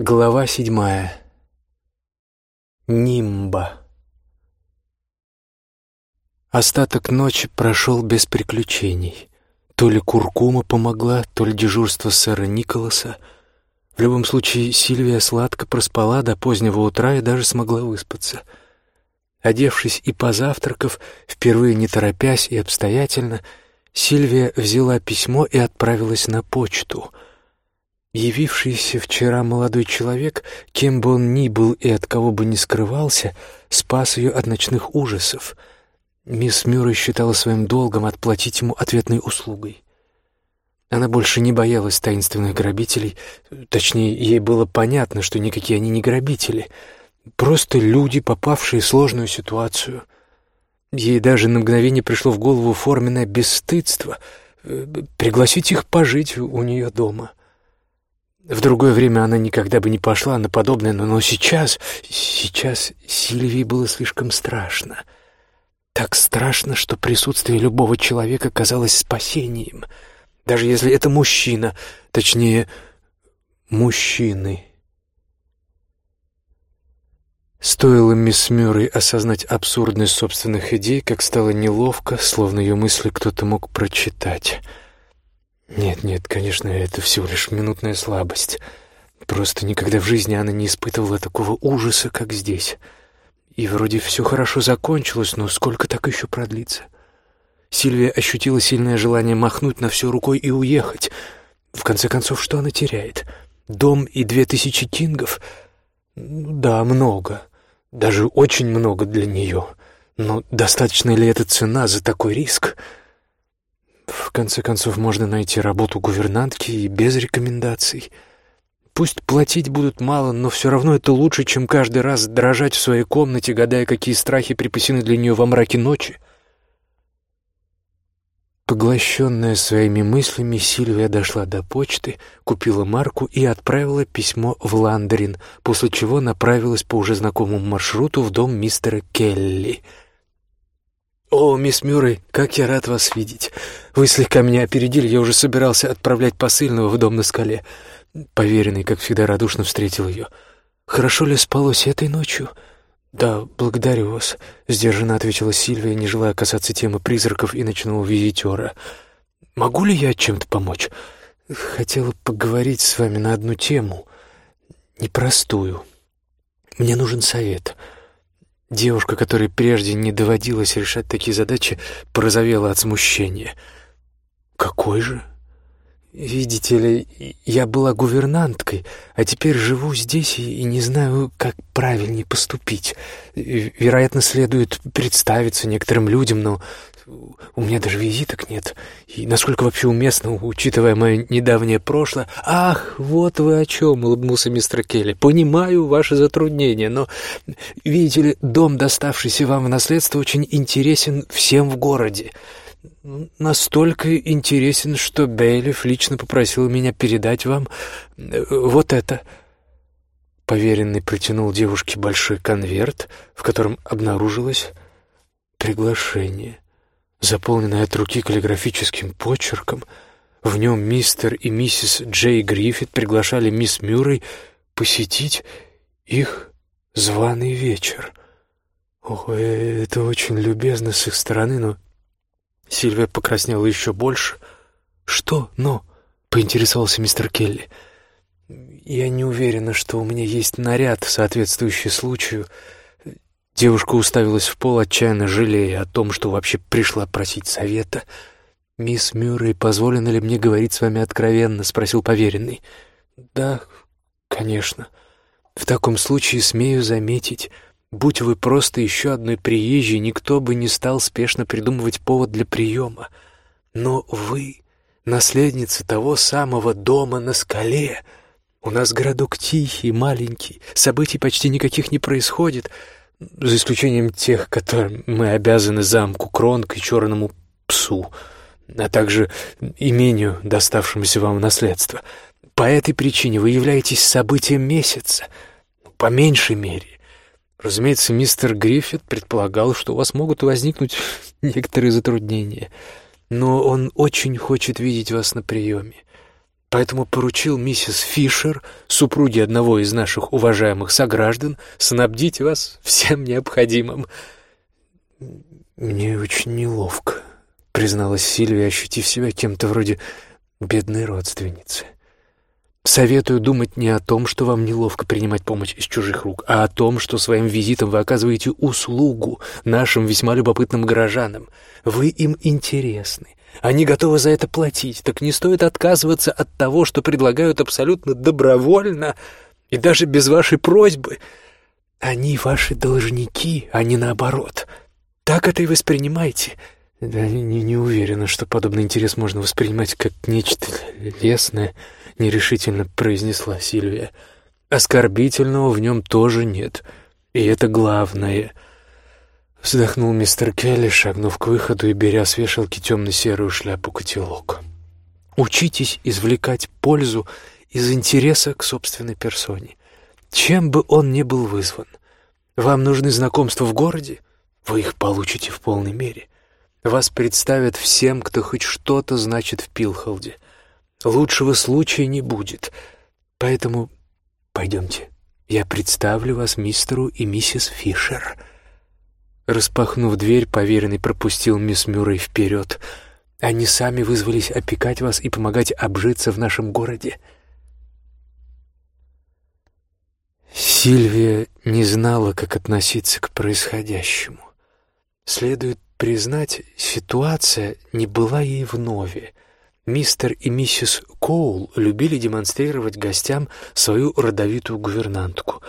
Глава седьмая. Нимба. Остаток ночи прошел без приключений. То ли куркума помогла, то ли дежурство сэра Николаса. В любом случае, Сильвия сладко проспала до позднего утра и даже смогла выспаться. Одевшись и позавтракав, впервые не торопясь и обстоятельно, Сильвия взяла письмо и отправилась на почту — Явившийся вчера молодой человек, кем бы он ни был и от кого бы ни скрывался, спас ее от ночных ужасов. Мисс Мюррей считала своим долгом отплатить ему ответной услугой. Она больше не боялась таинственных грабителей, точнее, ей было понятно, что никакие они не грабители, просто люди, попавшие в сложную ситуацию. Ей даже на мгновение пришло в голову форменное бесстыдство э, — пригласить их пожить у нее дома — в другое время она никогда бы не пошла на подобное, но, но сейчас, сейчас Сильвии было слишком страшно. Так страшно, что присутствие любого человека казалось спасением, даже если это мужчина, точнее, мужчины. Стоило мисс Мюррей осознать абсурдность собственных идей, как стало неловко, словно ее мысли кто-то мог прочитать — нет, нет, конечно, это всего лишь минутная слабость. Просто никогда в жизни она не испытывала такого ужаса, как здесь. И вроде все хорошо закончилось, но сколько так еще продлится? Сильвия ощутила сильное желание махнуть на все рукой и уехать. В конце концов, что она теряет? Дом и две тысячи кингов? Да, много. Даже очень много для нее. Но достаточно ли эта цена за такой риск? — конце концов, можно найти работу гувернантки и без рекомендаций. Пусть платить будут мало, но все равно это лучше, чем каждый раз дрожать в своей комнате, гадая, какие страхи припасены для нее во мраке ночи. Поглощенная своими мыслями, Сильвия дошла до почты, купила марку и отправила письмо в Ландрин, после чего направилась по уже знакомому маршруту в дом мистера Келли — «О, мисс Мюррей, как я рад вас видеть. Вы слегка меня опередили, я уже собирался отправлять посыльного в дом на скале». Поверенный, как всегда, радушно встретил ее. «Хорошо ли спалось этой ночью?» «Да, благодарю вас», — сдержанно ответила Сильвия, не желая касаться темы призраков и ночного визитера. «Могу ли я чем-то помочь?» «Хотела поговорить с вами на одну тему, непростую. Мне нужен совет». Девушка, которой прежде не доводилось решать такие задачи, порозовела от смущения. «Какой же?» «Видите ли, я была гувернанткой, а теперь живу здесь и, не знаю, как правильнее поступить. Вероятно, следует представиться некоторым людям, но у меня даже визиток нет. И насколько вообще уместно, учитывая мое недавнее прошлое... Ах, вот вы о чем, улыбнулся мистер Келли. Понимаю ваши затруднения, но, видите ли, дом, доставшийся вам в наследство, очень интересен всем в городе. Настолько интересен, что Бейлиф лично попросил меня передать вам э, вот это. Поверенный протянул девушке большой конверт, в котором обнаружилось приглашение — заполненный от руки каллиграфическим почерком. В нем мистер и миссис Джей Гриффит приглашали мисс Мюррей посетить их званый вечер. Ох, это очень любезно с их стороны, но... Сильвия покраснела еще больше. «Что «но»?» — поинтересовался мистер Келли. «Я не уверена, что у меня есть наряд, соответствующий случаю», Девушка уставилась в пол, отчаянно жалея о том, что вообще пришла просить совета. «Мисс Мюррей, позволено ли мне говорить с вами откровенно?» — спросил поверенный. «Да, конечно. В таком случае смею заметить, будь вы просто еще одной приезжей, никто бы не стал спешно придумывать повод для приема. Но вы — наследница того самого дома на скале. У нас городок тихий, маленький, событий почти никаких не происходит» за исключением тех, которым мы обязаны замку Кронг и черному псу, а также имению, доставшемуся вам в наследство. По этой причине вы являетесь событием месяца, по меньшей мере. Разумеется, мистер Гриффит предполагал, что у вас могут возникнуть некоторые затруднения, но он очень хочет видеть вас на приеме. поэтому поручил миссис Фишер, супруге одного из наших уважаемых сограждан, снабдить вас всем необходимым». «Мне очень неловко», — призналась Сильвия, ощутив себя кем-то вроде бедной родственницы. Советую думать не о том, что вам неловко принимать помощь из чужих рук, а о том, что своим визитом вы оказываете услугу нашим весьма любопытным горожанам. Вы им интересны. Они готовы за это платить, так не стоит отказываться от того, что предлагают абсолютно добровольно и даже без вашей просьбы. Они ваши должники, а не наоборот. Так это и воспринимайте. Да, не, не уверена, что подобный интерес можно воспринимать как нечто лесное, нерешительно произнесла Сильвия. Оскорбительного в нем тоже нет, и это главное. Вздохнул мистер Келли, шагнув к выходу и беря с вешалки темно-серую шляпу-котелок. Учитесь извлекать пользу из интереса к собственной персоне, чем бы он ни был вызван. Вам нужны знакомства в городе? Вы их получите в полной мере. Вас представят всем, кто хоть что-то значит в Пилхолде. Лучшего случая не будет. Поэтому пойдемте. Я представлю вас мистеру и миссис Фишер». Распахнув дверь, поверенный пропустил мисс Мюррей вперед. «Они сами вызвались опекать вас и помогать обжиться в нашем городе». Сильвия не знала, как относиться к происходящему. Следует признать, ситуация не была ей вновь. Мистер и миссис Коул любили демонстрировать гостям свою родовитую гувернантку.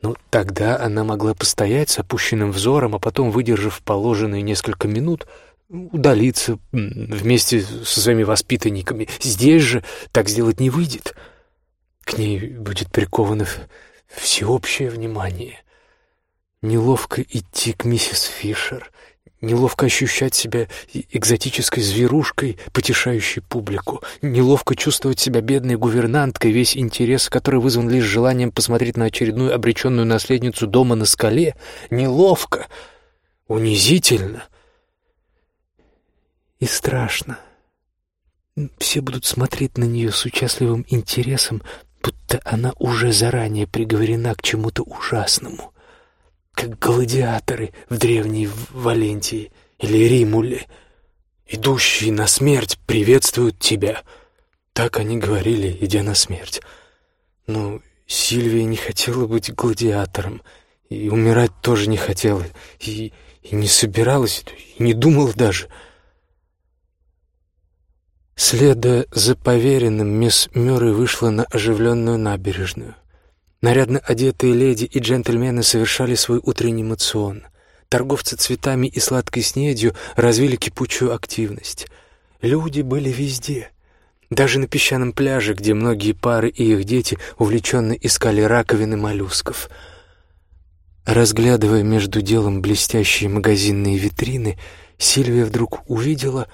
Но тогда она могла постоять с опущенным взором, а потом, выдержав положенные несколько минут, удалиться вместе со своими воспитанниками. Здесь же так сделать не выйдет. К ней будет приковано всеобщее внимание. Неловко идти к миссис Фишер, Неловко ощущать себя экзотической зверушкой, потешающей публику. Неловко чувствовать себя бедной гувернанткой, весь интерес, который вызван лишь желанием посмотреть на очередную обреченную наследницу дома на скале. Неловко, унизительно и страшно. Все будут смотреть на нее с участливым интересом, будто она уже заранее приговорена к чему-то ужасному как гладиаторы в древней Валентии или Римуле. Идущие на смерть приветствуют тебя. Так они говорили, идя на смерть. Но Сильвия не хотела быть гладиатором, и умирать тоже не хотела, и, и не собиралась, и не думала даже. Следуя за поверенным, мисс Мюррей вышла на оживленную набережную. Нарядно одетые леди и джентльмены совершали свой утренний мацион. Торговцы цветами и сладкой снедью развили кипучую активность. Люди были везде. Даже на песчаном пляже, где многие пары и их дети увлеченно искали раковины моллюсков. Разглядывая между делом блестящие магазинные витрины, Сильвия вдруг увидела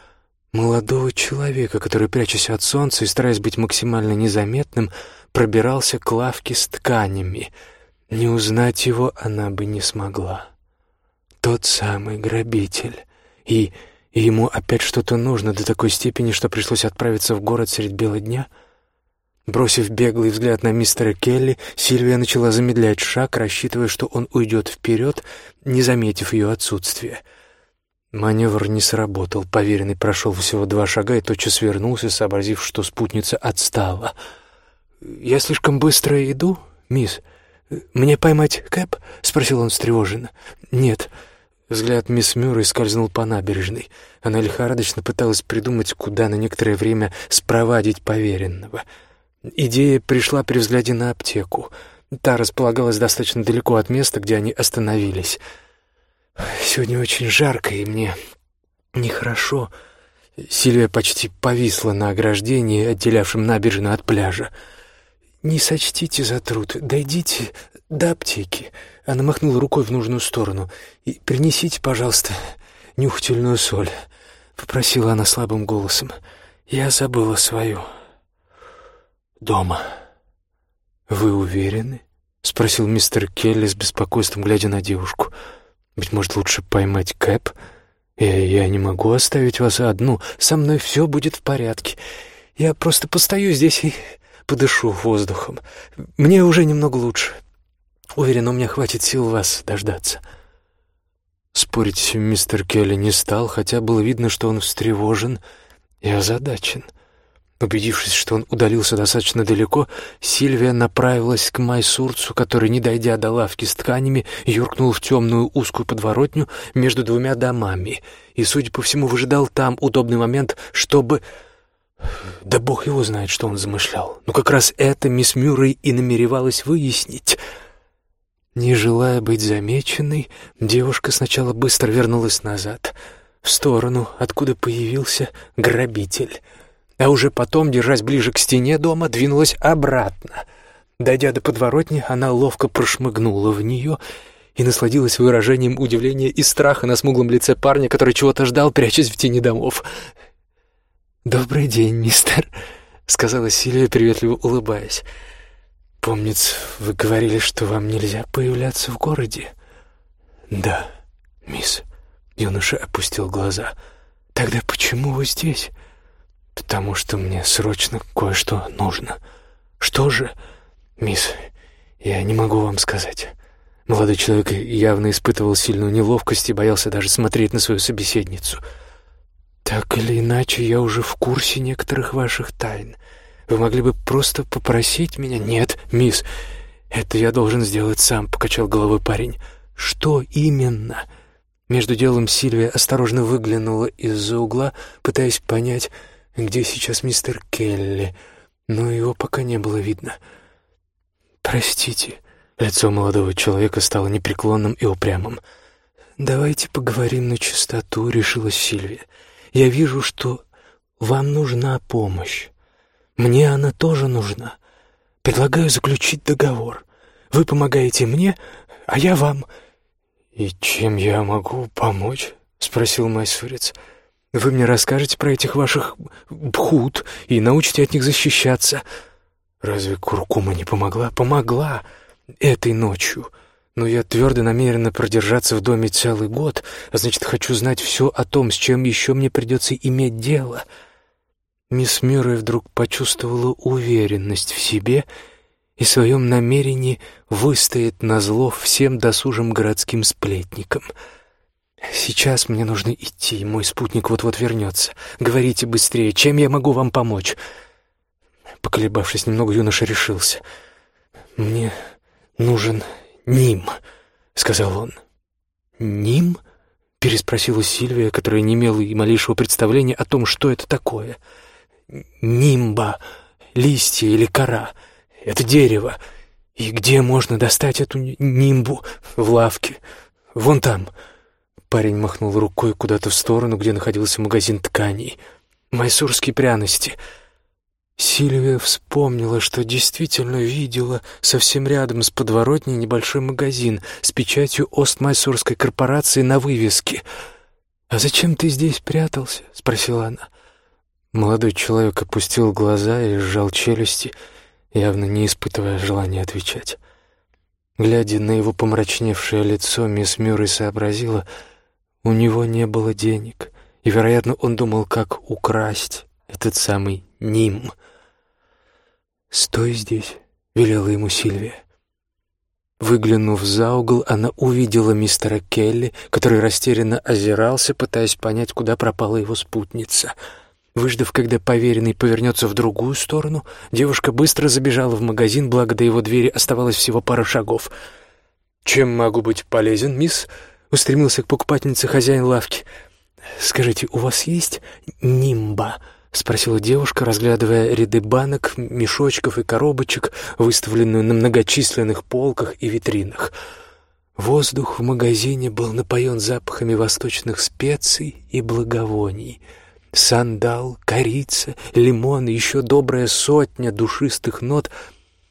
молодого человека, который, прячась от солнца и стараясь быть максимально незаметным, пробирался к лавке с тканями. Не узнать его она бы не смогла. Тот самый грабитель. И, и ему опять что-то нужно до такой степени, что пришлось отправиться в город средь бела дня. Бросив беглый взгляд на мистера Келли, Сильвия начала замедлять шаг, рассчитывая, что он уйдет вперед, не заметив ее отсутствия. Маневр не сработал. Поверенный прошел всего два шага и тотчас вернулся, сообразив, что спутница отстала — «Я слишком быстро иду, мисс? Мне поймать Кэп?» — спросил он встревоженно. «Нет». Взгляд мисс Мюррей скользнул по набережной. Она лихорадочно пыталась придумать, куда на некоторое время спровадить поверенного. Идея пришла при взгляде на аптеку. Та располагалась достаточно далеко от места, где они остановились. «Сегодня очень жарко, и мне нехорошо». Сильвия почти повисла на ограждении, отделявшем набережную от пляжа. «Не сочтите за труд, дойдите до аптеки». Она махнула рукой в нужную сторону. «И принесите, пожалуйста, нюхательную соль», — попросила она слабым голосом. «Я забыла свою. Дома». «Вы уверены?» — спросил мистер Келли с беспокойством, глядя на девушку. «Быть может, лучше поймать Кэп? Я, я не могу оставить вас одну. Со мной все будет в порядке. Я просто постою здесь и подышу воздухом. Мне уже немного лучше. Уверен, у меня хватит сил вас дождаться». Спорить мистер Келли не стал, хотя было видно, что он встревожен и озадачен. Убедившись, что он удалился достаточно далеко, Сильвия направилась к Майсурцу, который, не дойдя до лавки с тканями, юркнул в темную узкую подворотню между двумя домами и, судя по всему, выжидал там удобный момент, чтобы... Да бог его знает, что он замышлял. Но как раз это мисс Мюррей и намеревалась выяснить. Не желая быть замеченной, девушка сначала быстро вернулась назад, в сторону, откуда появился грабитель — а уже потом, держась ближе к стене дома, двинулась обратно. Дойдя до подворотни, она ловко прошмыгнула в нее и насладилась выражением удивления и страха на смуглом лице парня, который чего-то ждал, прячась в тени домов. «Добрый день, мистер», — сказала Сильвия, приветливо улыбаясь. «Помнится, вы говорили, что вам нельзя появляться в городе?» «Да, мисс», — юноша опустил глаза. «Тогда почему вы здесь?» «Потому что мне срочно кое-что нужно». «Что же?» «Мисс, я не могу вам сказать». Молодой человек явно испытывал сильную неловкость и боялся даже смотреть на свою собеседницу. «Так или иначе, я уже в курсе некоторых ваших тайн. Вы могли бы просто попросить меня?» «Нет, мисс, это я должен сделать сам», — покачал головой парень. «Что именно?» Между делом Сильвия осторожно выглянула из-за угла, пытаясь понять, где сейчас мистер Келли, но его пока не было видно. «Простите», — лицо молодого человека стало непреклонным и упрямым. «Давайте поговорим на чистоту», — решила Сильвия. «Я вижу, что вам нужна помощь. Мне она тоже нужна. Предлагаю заключить договор. Вы помогаете мне, а я вам». «И чем я могу помочь?» — спросил Майсурец. «Я вы мне расскажете про этих ваших бхут и научите от них защищаться. Разве куркума не помогла? Помогла этой ночью. Но я твердо намерена продержаться в доме целый год, а значит, хочу знать все о том, с чем еще мне придется иметь дело. Мисс Мюррей вдруг почувствовала уверенность в себе и своем намерении выстоять на зло всем досужим городским сплетникам — «Сейчас мне нужно идти, мой спутник вот-вот вернется. Говорите быстрее, чем я могу вам помочь?» Поколебавшись немного, юноша решился. «Мне нужен Ним», — сказал он. «Ним?» — переспросила Сильвия, которая не имела и малейшего представления о том, что это такое. «Нимба, листья или кора. Это дерево. И где можно достать эту нимбу? В лавке. Вон там». Парень махнул рукой куда-то в сторону, где находился магазин тканей. «Майсурские пряности». Сильвия вспомнила, что действительно видела совсем рядом с подворотней небольшой магазин с печатью Ост-Майсурской корпорации на вывеске. «А зачем ты здесь прятался?» — спросила она. Молодой человек опустил глаза и сжал челюсти, явно не испытывая желания отвечать. Глядя на его помрачневшее лицо, мисс Мюррей сообразила — у него не было денег, и, вероятно, он думал, как украсть этот самый Ним. «Стой здесь», — велела ему Сильвия. Выглянув за угол, она увидела мистера Келли, который растерянно озирался, пытаясь понять, куда пропала его спутница. Выждав, когда поверенный повернется в другую сторону, девушка быстро забежала в магазин, благо до его двери оставалось всего пара шагов. «Чем могу быть полезен, мисс?» устремился к покупательнице хозяин лавки. «Скажите, у вас есть нимба?» — спросила девушка, разглядывая ряды банок, мешочков и коробочек, выставленную на многочисленных полках и витринах. Воздух в магазине был напоен запахами восточных специй и благовоний. Сандал, корица, лимон и еще добрая сотня душистых нот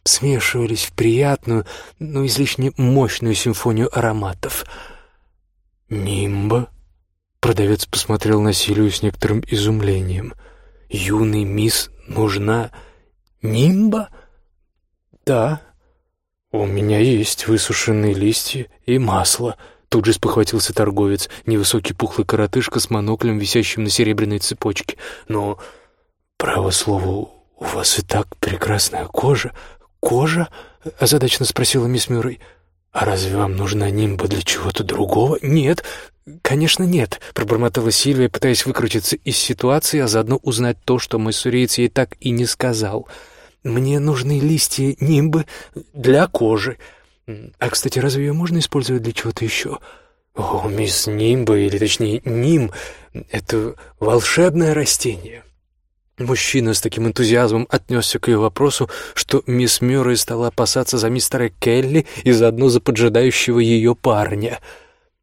смешивались в приятную, но излишне мощную симфонию ароматов — «Нимба?» Продавец посмотрел на Силию с некоторым изумлением. «Юный мисс нужна нимба?» «Да. У меня есть высушенные листья и масло». Тут же спохватился торговец, невысокий пухлый коротышка с моноклем, висящим на серебряной цепочке. «Но «Право слово, у вас и так прекрасная кожа». «Кожа?» — озадаченно спросила мисс Мюррей. «А разве вам нужна нимба для чего-то другого?» «Нет, конечно, нет», — пробормотала Сильвия, пытаясь выкрутиться из ситуации, а заодно узнать то, что мой сурейц ей так и не сказал. «Мне нужны листья нимбы для кожи. А, кстати, разве ее можно использовать для чего-то еще?» «О, мисс Нимба, или точнее Ним, это волшебное растение». Мужчина с таким энтузиазмом отнесся к ее вопросу, что мисс Мюррей стала опасаться за мистера Келли и заодно за поджидающего ее парня.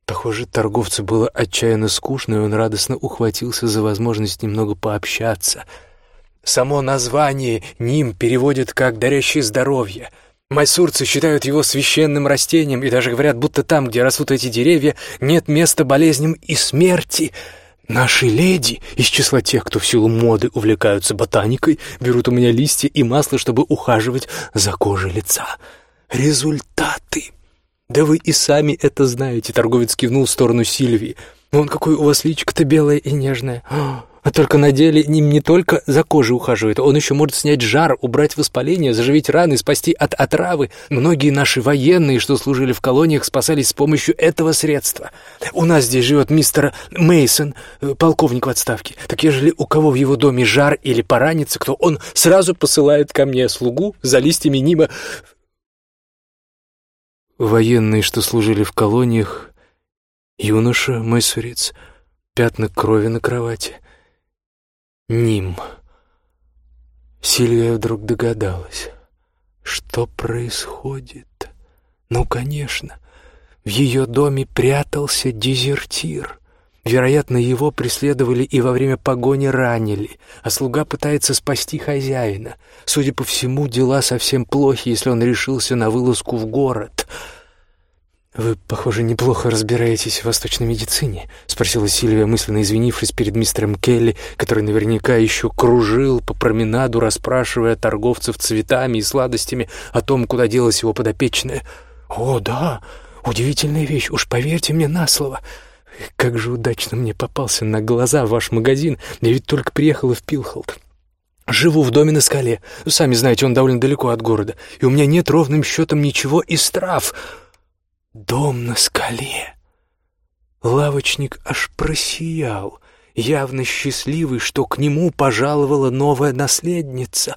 Похоже, торговцу было отчаянно скучно, и он радостно ухватился за возможность немного пообщаться. Само название «Ним» переводит как «дарящий здоровье». Майсурцы считают его священным растением и даже говорят, будто там, где растут эти деревья, нет места болезням и смерти — Наши леди из числа тех, кто в силу моды увлекаются ботаникой, берут у меня листья и масло, чтобы ухаживать за кожей лица. Результаты. Да вы и сами это знаете, торговец кивнул в сторону Сильвии. Вон какое у вас личико-то белое и нежное. А только на деле ним не только за кожей ухаживает, он еще может снять жар, убрать воспаление, заживить раны, спасти от отравы. Многие наши военные, что служили в колониях, спасались с помощью этого средства. У нас здесь живет мистер Мейсон, э, полковник в отставке. Так ежели у кого в его доме жар или поранится, кто он сразу посылает ко мне слугу за листьями Нима. Военные, что служили в колониях, юноша, мой сурец, пятна крови на кровати — Ним. Сильвия вдруг догадалась, что происходит. Ну, конечно, в ее доме прятался дезертир. Вероятно, его преследовали и во время погони ранили, а слуга пытается спасти хозяина. Судя по всему, дела совсем плохи, если он решился на вылазку в город — «Вы, похоже, неплохо разбираетесь в восточной медицине», — спросила Сильвия, мысленно извинившись перед мистером Келли, который наверняка еще кружил по променаду, расспрашивая торговцев цветами и сладостями о том, куда делась его подопечная. «О, да, удивительная вещь, уж поверьте мне на слово. Как же удачно мне попался на глаза ваш магазин, я ведь только приехала в Пилхолд». Живу в доме на скале. Сами знаете, он довольно далеко от города. И у меня нет ровным счетом ничего из трав. Дом на скале. Лавочник аж просиял, явно счастливый, что к нему пожаловала новая наследница.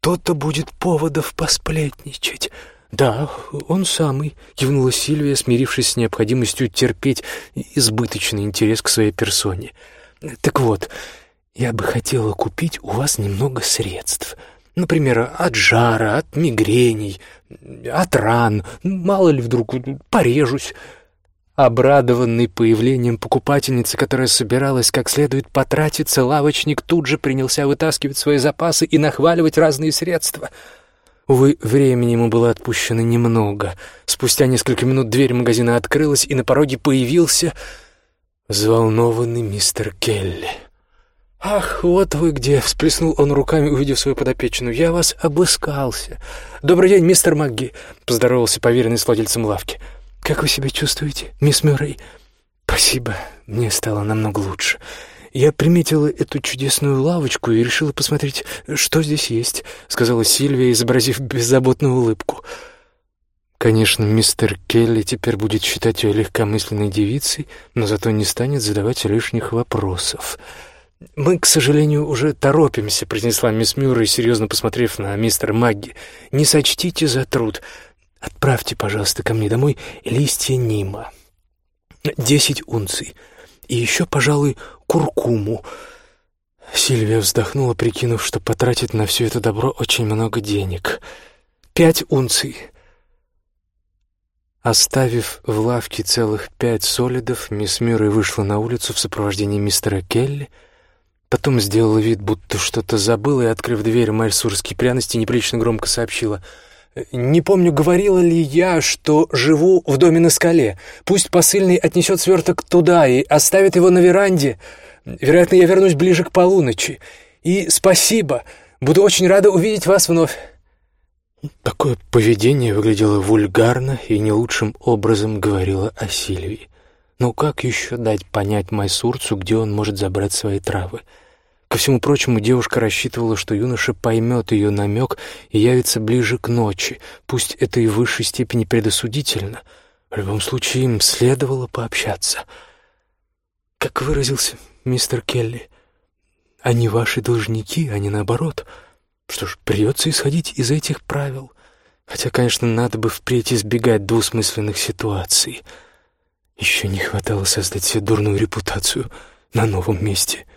То-то будет поводов посплетничать. «Да, он самый», — кивнула Сильвия, смирившись с необходимостью терпеть избыточный интерес к своей персоне. «Так вот, я бы хотела купить у вас немного средств». Например, от жара, от мигрений, от ран. Мало ли вдруг порежусь. Обрадованный появлением покупательницы, которая собиралась как следует потратиться, лавочник тут же принялся вытаскивать свои запасы и нахваливать разные средства. Увы, времени ему было отпущено немного. Спустя несколько минут дверь магазина открылась, и на пороге появился взволнованный мистер Келли. «Ах, вот вы где!» — всплеснул он руками, увидев свою подопечную. «Я вас обыскался!» «Добрый день, мистер Магги!» — поздоровался поверенный с владельцем лавки. «Как вы себя чувствуете, мисс Мюррей?» «Спасибо, мне стало намного лучше. Я приметила эту чудесную лавочку и решила посмотреть, что здесь есть», — сказала Сильвия, изобразив беззаботную улыбку. Конечно, мистер Келли теперь будет считать ее легкомысленной девицей, но зато не станет задавать лишних вопросов. «Мы, к сожалению, уже торопимся», — произнесла мисс Мюррей, серьезно посмотрев на мистера Магги. «Не сочтите за труд. Отправьте, пожалуйста, ко мне домой листья Нима. Десять унций. И еще, пожалуй, куркуму». Сильвия вздохнула, прикинув, что потратит на все это добро очень много денег. «Пять унций». Оставив в лавке целых пять солидов, мисс Мюррей вышла на улицу в сопровождении мистера Келли — Потом сделала вид, будто что-то забыла, и, открыв дверь, майсурские пряности неприлично громко сообщила. «Не помню, говорила ли я, что живу в доме на скале. Пусть посыльный отнесет сверток туда и оставит его на веранде. Вероятно, я вернусь ближе к полуночи. И спасибо. Буду очень рада увидеть вас вновь». Такое поведение выглядело вульгарно и не лучшим образом говорило о Сильвии. Но как еще дать понять майсурцу, где он может забрать свои травы? Ко всему прочему, девушка рассчитывала, что юноша поймет ее намек и явится ближе к ночи, пусть это и в высшей степени предосудительно. В любом случае, им следовало пообщаться. Как выразился мистер Келли, они ваши должники, а не наоборот. Что ж, придется исходить из этих правил. Хотя, конечно, надо бы впредь избегать двусмысленных ситуаций. Еще не хватало создать себе дурную репутацию на новом месте —